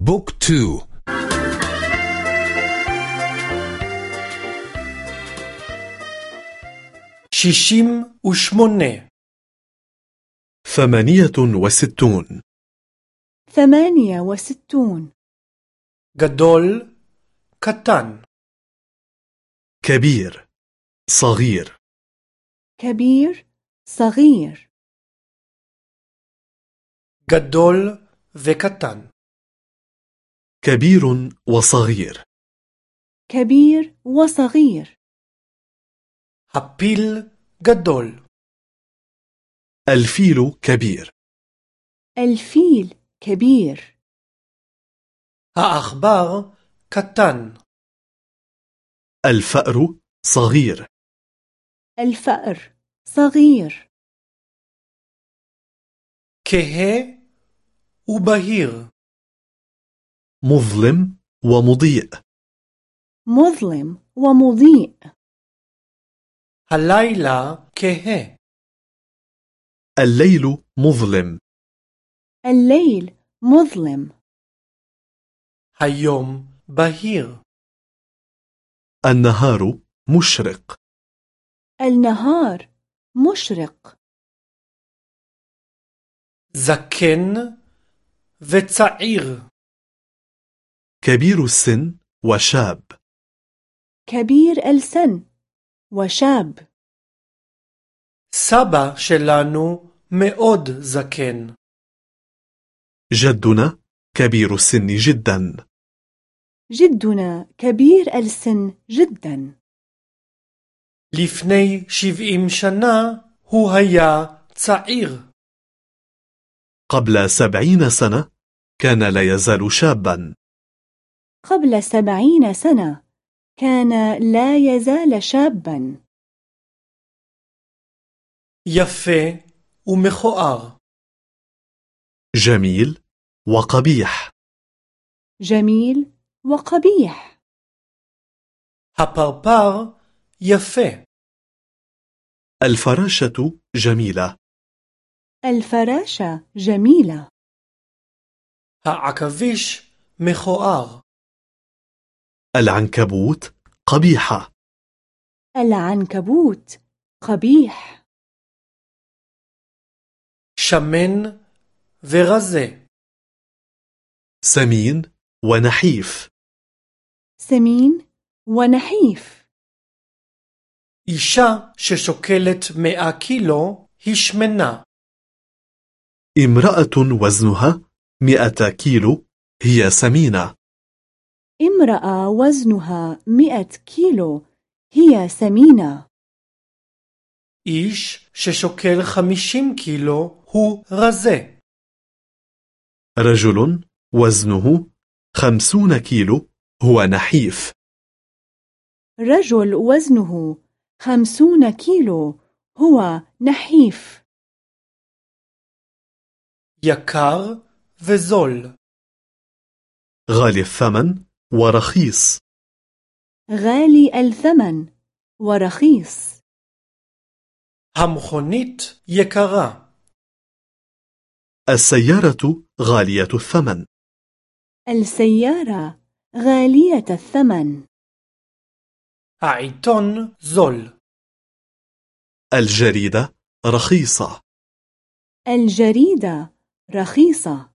בוקר טוב. שישים ושמונה. ثمانية وستون. ثمانية وستون. גדול קטן. كبير صغير. كبير صغير. قدول وكتان كبير وصغير. كبير وصغير. حبيل جدول. الفيل كبير. الفيل كبير. أخبار كتان الفأر صغير. الفأر صغير. كه وبهير مظلم ومضيء. مظلم ومضيء. الليلة كه الليل مظلم. الليل مظلم. هيوم بهير. النهار مشرق. النهار مشرق. زكن وصعير كبير السن وشاب كبير السن وشاب סבא שלנו מאוד זקן, جدنا كبير السن جدا جدنا كبير السن جدا לפני שבעים שנה הוא היה צעיר. قبل سبعين سنة كان لا يزال شابا قبل سبعين سنة كان لا يزال شابا יפה ומכוער, جميل وقبيح جميل وقبيح הפרפר יפה, الفراشة جميلة الفراشة جميلة העכביש מכוער, العنكبوت قبيحة العنكبوت قبيح שמן ורזה, سمين ونحيف سمين ونحيف אישה ששוקלת מאה קילו היא שמנה, امرأة وزنها مئة كيلو هي سمينة امرأة وزنها مئة كيلو هي سمينة. إيش ششكل خمشين كيلو هو رزي رجل وزنه خمسون كيلو هو نحيف. رجل وزنه خمسون كيلو هو نحيف. يكار وزول غالي الثمن ورخيص غالي الثمن ورخيص המכונית יקרה, السيارة غالية الثمن السيارة غالية الثمن העיתון זול, الجريدة رخيصة الجريدة رخيصة